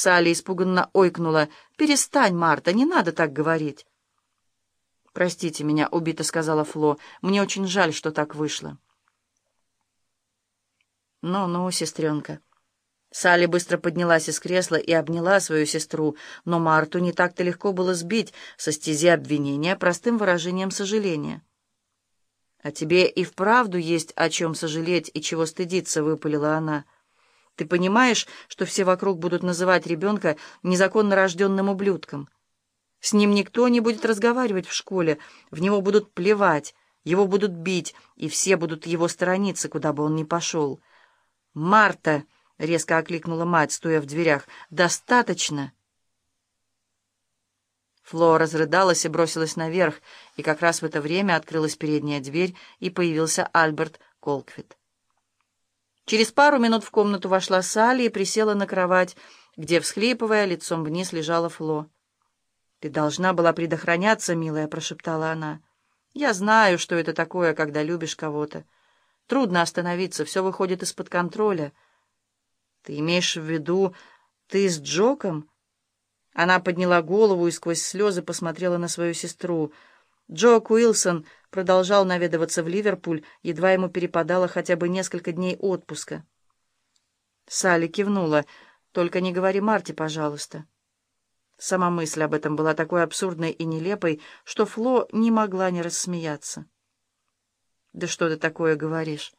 Салли испуганно ойкнула. «Перестань, Марта, не надо так говорить». «Простите меня», — убито сказала Фло. «Мне очень жаль, что так вышло». «Ну-ну, сестренка». Салли быстро поднялась из кресла и обняла свою сестру, но Марту не так-то легко было сбить со стези обвинения простым выражением сожаления. «А тебе и вправду есть о чем сожалеть и чего стыдиться», — выпалила она. «Ты понимаешь, что все вокруг будут называть ребенка незаконно рожденным ублюдком? С ним никто не будет разговаривать в школе, в него будут плевать, его будут бить, и все будут его сторониться, куда бы он ни пошел». «Марта!» — резко окликнула мать, стоя в дверях. «Достаточно!» Фло разрыдалась и бросилась наверх, и как раз в это время открылась передняя дверь, и появился Альберт Колквит. Через пару минут в комнату вошла Салли и присела на кровать, где, всхлипывая, лицом вниз лежала Фло. «Ты должна была предохраняться, милая», — прошептала она. «Я знаю, что это такое, когда любишь кого-то. Трудно остановиться, все выходит из-под контроля». «Ты имеешь в виду, ты с Джоком?» Она подняла голову и сквозь слезы посмотрела на свою сестру. Джок Уилсон продолжал наведываться в Ливерпуль, едва ему перепадало хотя бы несколько дней отпуска. Салли кивнула. «Только не говори Марте, пожалуйста». Сама мысль об этом была такой абсурдной и нелепой, что Фло не могла не рассмеяться. «Да что ты такое говоришь?»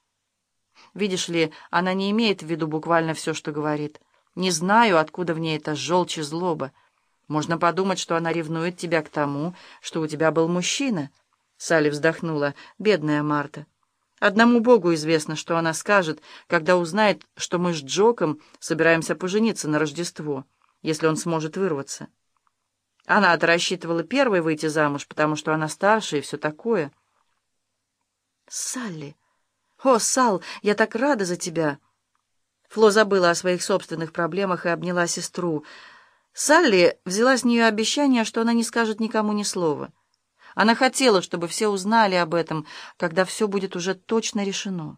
«Видишь ли, она не имеет в виду буквально все, что говорит. Не знаю, откуда в ней эта желчь и злоба». Можно подумать, что она ревнует тебя к тому, что у тебя был мужчина. Салли вздохнула. Бедная Марта. Одному Богу известно, что она скажет, когда узнает, что мы с Джоком собираемся пожениться на Рождество, если он сможет вырваться. Она-то рассчитывала первой выйти замуж, потому что она старше и все такое. «Салли! О, Сал, я так рада за тебя!» Фло забыла о своих собственных проблемах и обняла сестру. Салли взяла с нее обещание, что она не скажет никому ни слова. Она хотела, чтобы все узнали об этом, когда все будет уже точно решено.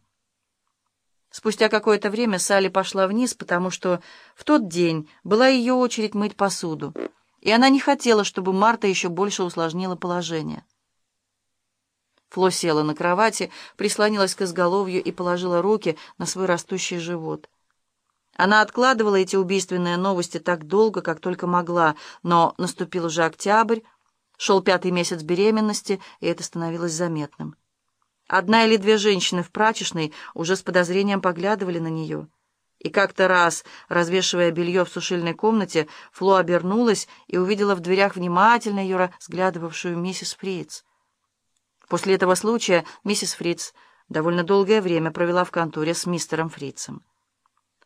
Спустя какое-то время Салли пошла вниз, потому что в тот день была ее очередь мыть посуду, и она не хотела, чтобы Марта еще больше усложнила положение. Фло села на кровати, прислонилась к изголовью и положила руки на свой растущий живот. Она откладывала эти убийственные новости так долго, как только могла, но наступил уже октябрь, шел пятый месяц беременности, и это становилось заметным. Одна или две женщины в прачечной уже с подозрением поглядывали на нее. И как-то раз, развешивая белье в сушильной комнате, Фло обернулась и увидела в дверях внимательно ее разглядывавшую миссис Фриц. После этого случая миссис Фриц довольно долгое время провела в конторе с мистером Фрицем.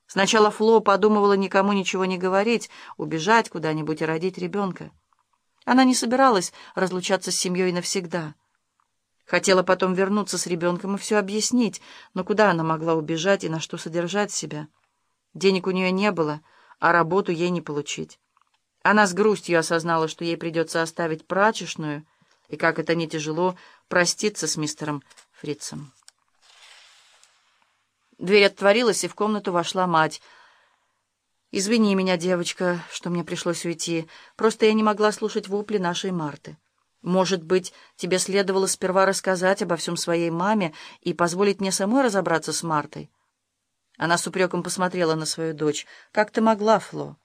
Сначала Фло подумывала никому ничего не говорить, убежать куда-нибудь и родить ребенка. Она не собиралась разлучаться с семьей навсегда. Хотела потом вернуться с ребенком и все объяснить, но куда она могла убежать и на что содержать себя? Денег у нее не было, а работу ей не получить. Она с грустью осознала, что ей придется оставить прачечную, и как это не тяжело проститься с мистером Фрицем. Дверь отворилась, и в комнату вошла мать. «Извини меня, девочка, что мне пришлось уйти. Просто я не могла слушать вопли нашей Марты. Может быть, тебе следовало сперва рассказать обо всем своей маме и позволить мне самой разобраться с Мартой?» Она с упреком посмотрела на свою дочь. «Как ты могла, Фло?»